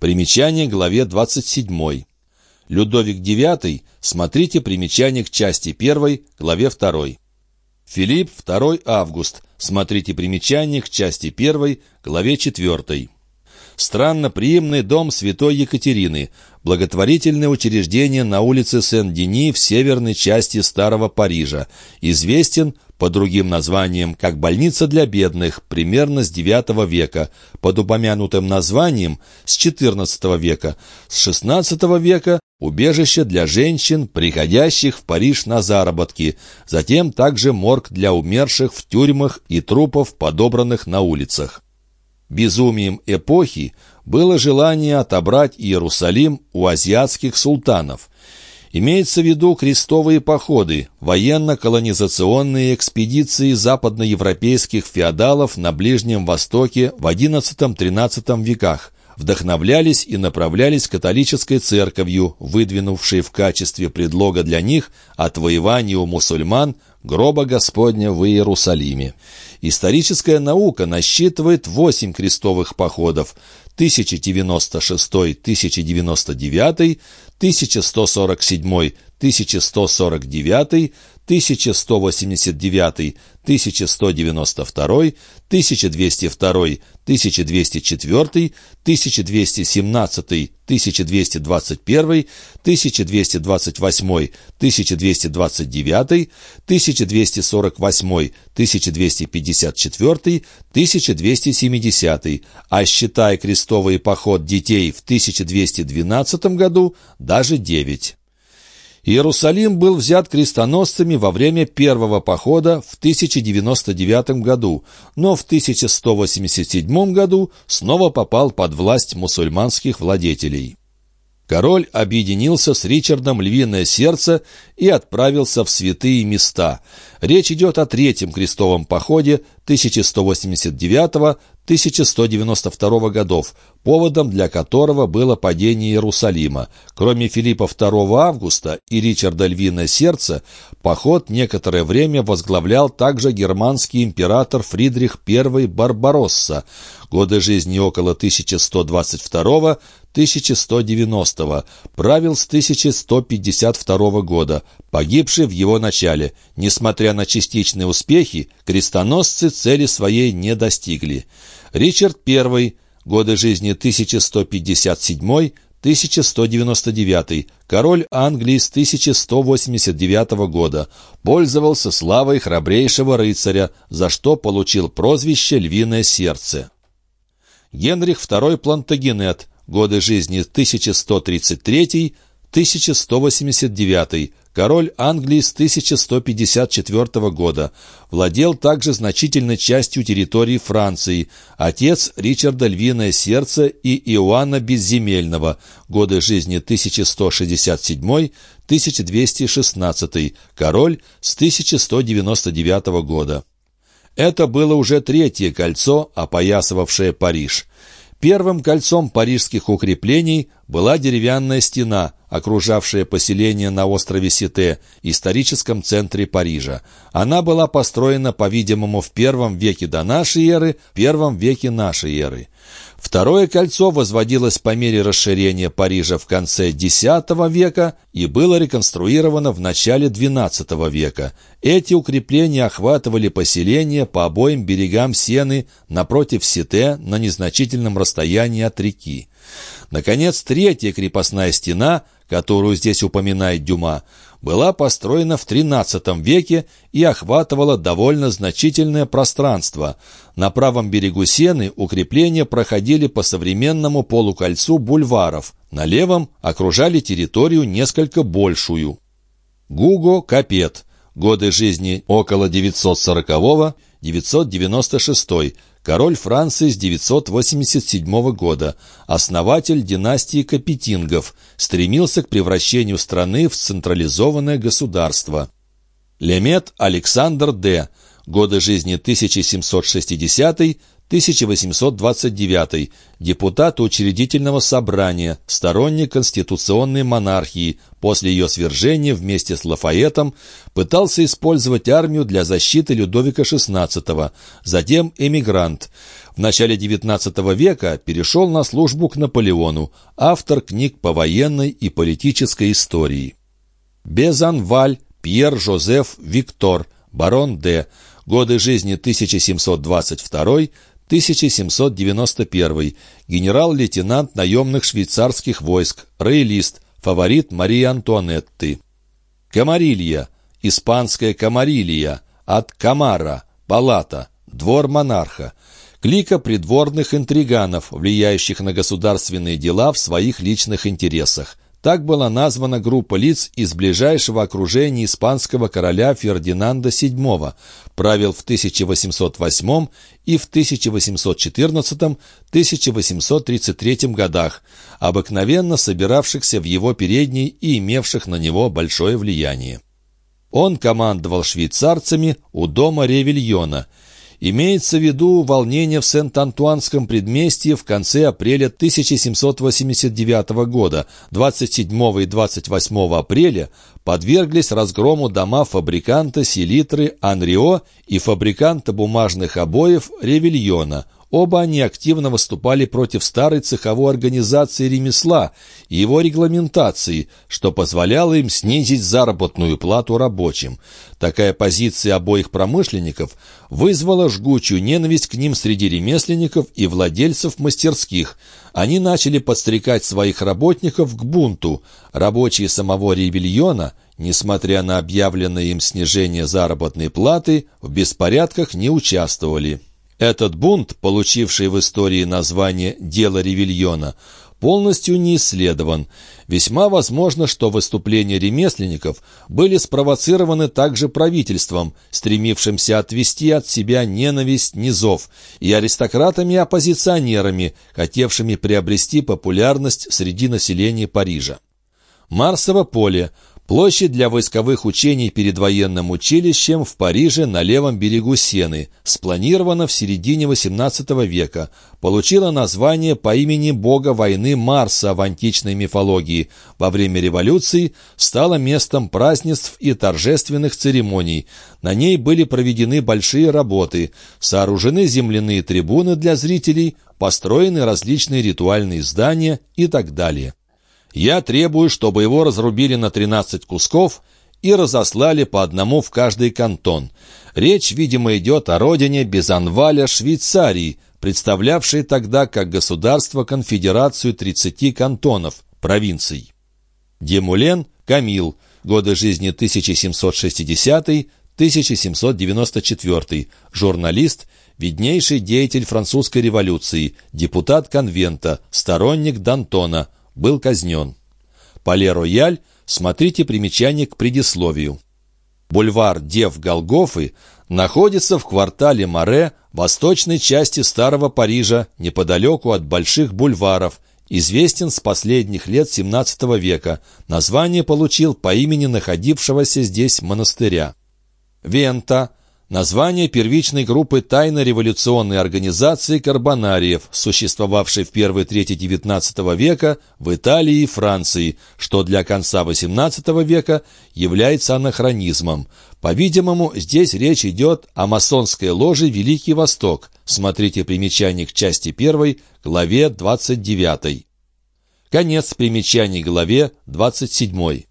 Примечание к главе 27. Людовик IX, смотрите примечание к части 1, главе 2. Филипп II Август, смотрите примечание к части 1, главе 4. Странноприимный дом святой Екатерины, благотворительное учреждение на улице Сен-Дени в северной части Старого Парижа, известен по другим названиям как больница для бедных, примерно с IX века, под упомянутым названием с XIV века, с XVI века убежище для женщин, приходящих в Париж на заработки, затем также морг для умерших в тюрьмах и трупов, подобранных на улицах. Безумием эпохи было желание отобрать Иерусалим у азиатских султанов. Имеется в виду крестовые походы, военно-колонизационные экспедиции западноевропейских феодалов на Ближнем Востоке в XI-XIII веках, вдохновлялись и направлялись католической церковью, выдвинувшей в качестве предлога для них отвоевание у мусульман гроба Господня в Иерусалиме. Историческая наука насчитывает восемь крестовых походов 1096-1099, 1147, 1149, 1189, 1192, 1202, 1204, 1217, 1221, 1228, 1229, 1248, 1254, 1270, а считая крестовый поход детей в 1212 году, даже 9. Иерусалим был взят крестоносцами во время первого похода в 1099 году, но в 1187 году снова попал под власть мусульманских владетелей. Король объединился с Ричардом Львиное Сердце и отправился в святые места. Речь идет о Третьем крестовом походе 1189-1192 годов, поводом для которого было падение Иерусалима. Кроме Филиппа II Августа и Ричарда Львиное Сердце, поход некоторое время возглавлял также германский император Фридрих I Барбаросса. Годы жизни около 1122 1190 правил с 1152 года, погибший в его начале. Несмотря на частичные успехи, крестоносцы цели своей не достигли. Ричард I, годы жизни 1157 1199, король Англии с 1189 года, пользовался славой храбрейшего рыцаря, за что получил прозвище «Львиное сердце». Генрих II Плантагенет, годы жизни 1133-1189, король Англии с 1154 года, владел также значительной частью территории Франции, отец Ричарда Львиное Сердце и Иоанна Безземельного, годы жизни 1167-1216, король с 1199 года. Это было уже третье кольцо, опоясывавшее Париж. Первым кольцом парижских укреплений была деревянная стена, окружавшая поселение на острове Сите, историческом центре Парижа. Она была построена, по-видимому, в первом веке до нашей эры, первом веке нашей эры. Второе кольцо возводилось по мере расширения Парижа в конце X века и было реконструировано в начале XII века. Эти укрепления охватывали поселения по обоим берегам Сены напротив Сите на незначительном расстоянии от реки. Наконец, третья крепостная стена, которую здесь упоминает Дюма, была построена в XIII веке и охватывала довольно значительное пространство. На правом берегу Сены укрепления проходили по современному полукольцу бульваров, на левом окружали территорию несколько большую. Гуго Капет. Годы жизни около 940-996 король Франции с 987 года, основатель династии Капетингов, стремился к превращению страны в централизованное государство. Лемет Александр Д. годы жизни 1760-1829, депутат учредительного собрания, сторонник конституционной монархии, после ее свержения вместе с Лафаэтом пытался использовать армию для защиты Людовика XVI, затем эмигрант. В начале XIX века перешел на службу к Наполеону, автор книг по военной и политической истории. Безанваль, Пьер Жозеф Виктор, барон Д. Годы жизни 1722-1791. Генерал-лейтенант наемных швейцарских войск. Роялист. Фаворит Марии Антуанетты. Камарилья. Испанская камарилья. От Камара. Палата. Двор монарха. Клика придворных интриганов, влияющих на государственные дела в своих личных интересах. Так была названа группа лиц из ближайшего окружения испанского короля Фердинанда VII, правил в 1808 и в 1814-1833 годах, обыкновенно собиравшихся в его передней и имевших на него большое влияние. Он командовал швейцарцами у дома Ревельона – Имеется в виду волнение в Сент-Антуанском предместье в конце апреля 1789 года. 27 и 28 апреля подверглись разгрому дома фабриканта селитры Анрио и фабриканта бумажных обоев Ревельона – Оба они активно выступали против старой цеховой организации ремесла и его регламентации, что позволяло им снизить заработную плату рабочим. Такая позиция обоих промышленников вызвала жгучую ненависть к ним среди ремесленников и владельцев мастерских. Они начали подстрекать своих работников к бунту. Рабочие самого ревельона несмотря на объявленное им снижение заработной платы, в беспорядках не участвовали. Этот бунт, получивший в истории название «Дело Ревильона», полностью не исследован. Весьма возможно, что выступления ремесленников были спровоцированы также правительством, стремившимся отвести от себя ненависть низов, и аристократами-оппозиционерами, хотевшими приобрести популярность среди населения Парижа. Марсово поле – Площадь для войсковых учений перед военным училищем в Париже на левом берегу Сены, спланирована в середине XVIII века, получила название по имени бога войны Марса в античной мифологии. Во время революции стала местом празднеств и торжественных церемоний. На ней были проведены большие работы, сооружены земляные трибуны для зрителей, построены различные ритуальные здания и так далее. Я требую, чтобы его разрубили на 13 кусков и разослали по одному в каждый кантон. Речь, видимо, идет о родине Безанваля Швейцарии, представлявшей тогда как государство конфедерацию 30 кантонов, провинций. Демулен Камил, годы жизни 1760-1794, журналист, виднейший деятель французской революции, депутат конвента, сторонник Д'Антона, был казнен. Пале-Рояль, смотрите примечание к предисловию. Бульвар Дев Голгофы находится в квартале Море, восточной части Старого Парижа, неподалеку от больших бульваров, известен с последних лет XVII века. Название получил по имени находившегося здесь монастыря. Вента Название первичной группы тайно-революционной организации карбонариев, существовавшей в первой трети XIX века в Италии и Франции, что для конца XVIII века является анахронизмом. По-видимому, здесь речь идет о масонской ложе «Великий Восток». Смотрите примечание к части 1, главе 29. Конец примечаний главе 27.